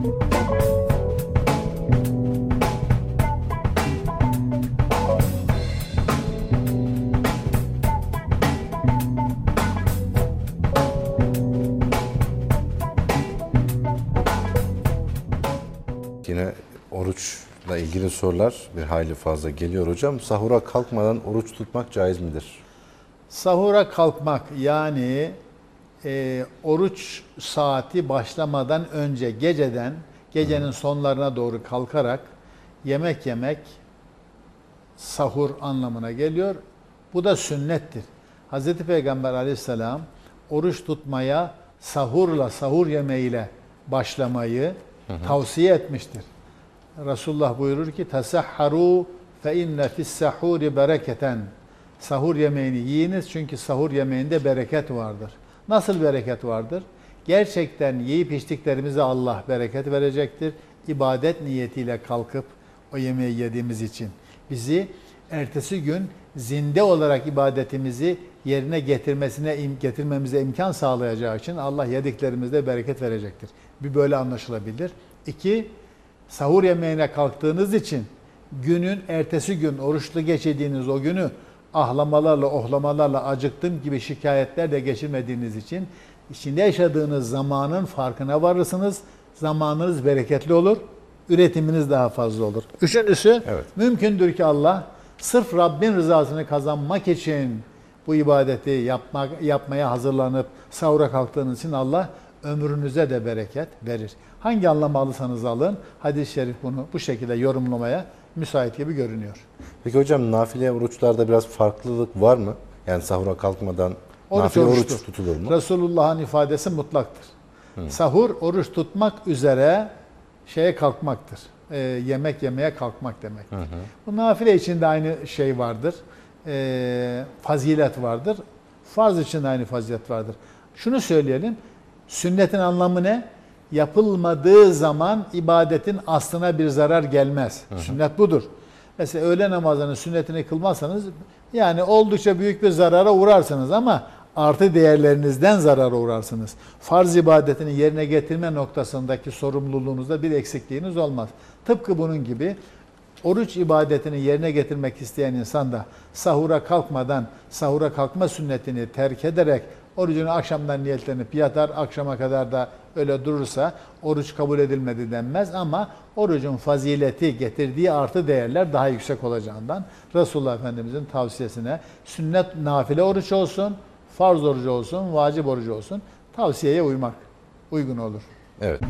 Yine oruçla ilgili sorular bir hayli fazla geliyor hocam. Sahura kalkmadan oruç tutmak caiz midir? Sahura kalkmak yani e, oruç saati başlamadan önce geceden gecenin sonlarına doğru kalkarak yemek yemek sahur anlamına geliyor. Bu da sünnettir. Hz. Peygamber aleyhisselam oruç tutmaya sahurla, sahur yemeğiyle başlamayı tavsiye etmiştir. Resulullah buyurur ki tasahharu fe inne fis sahuri bereketen. Sahur yemeğini yiyiniz çünkü sahur yemeğinde bereket vardır. Nasıl bereket vardır? Gerçekten yiyip içtiklerimize Allah bereket verecektir. İbadet niyetiyle kalkıp o yemeği yediğimiz için bizi ertesi gün zinde olarak ibadetimizi yerine getirmesine getirmemize imkan sağlayacağı için Allah yediklerimizde bereket verecektir. Bir böyle anlaşılabilir. İki, sahur yemeğine kalktığınız için günün ertesi gün oruçlu geçirdiğiniz o günü ahlamalarla, ohlamalarla acıktım gibi şikayetler de geçirmediğiniz için içinde yaşadığınız zamanın farkına varırsınız. Zamanınız bereketli olur. Üretiminiz daha fazla olur. Üçüncüsü, Evet. mümkündür ki Allah sırf Rabbin rızasını kazanmak için bu ibadeti yapmak, yapmaya hazırlanıp sahura kalktığınız için Allah ömrünüze de bereket verir. Hangi anlamı alırsanız alın, hadis-i şerif bunu bu şekilde yorumlamaya müsait gibi görünüyor. Peki hocam nafile oruçlarda biraz farklılık var mı? Yani sahura kalkmadan Oruç nafile oruçtur. oruç tutulur mu? Resulullah'ın ifadesi mutlaktır. Sahur oruç tutmak üzere şeye kalkmaktır. Ee, yemek yemeye kalkmak demektir. Bu nafile için de aynı şey vardır. Ee, fazilet vardır. Farz için de aynı fazilet vardır. Şunu söyleyelim. Sünnetin anlamı ne? Yapılmadığı zaman ibadetin aslına bir zarar gelmez. Sünnet budur. Mesela öğle namazının sünnetini kılmazsanız yani oldukça büyük bir zarara uğrarsınız ama artı değerlerinizden zarara uğrarsınız. Farz ibadetini yerine getirme noktasındaki sorumluluğunuzda bir eksikliğiniz olmaz. Tıpkı bunun gibi oruç ibadetini yerine getirmek isteyen insan da sahura kalkmadan sahura kalkma sünnetini terk ederek orucunu akşamdan niyetlenip yatar, akşama kadar da öyle durursa oruç kabul edilmedi denmez ama orucun fazileti getirdiği artı değerler daha yüksek olacağından Resulullah Efendimizin tavsiyesine sünnet nafile oruç olsun, farz orucu olsun, vacip orucu olsun tavsiyeye uymak uygun olur. Evet.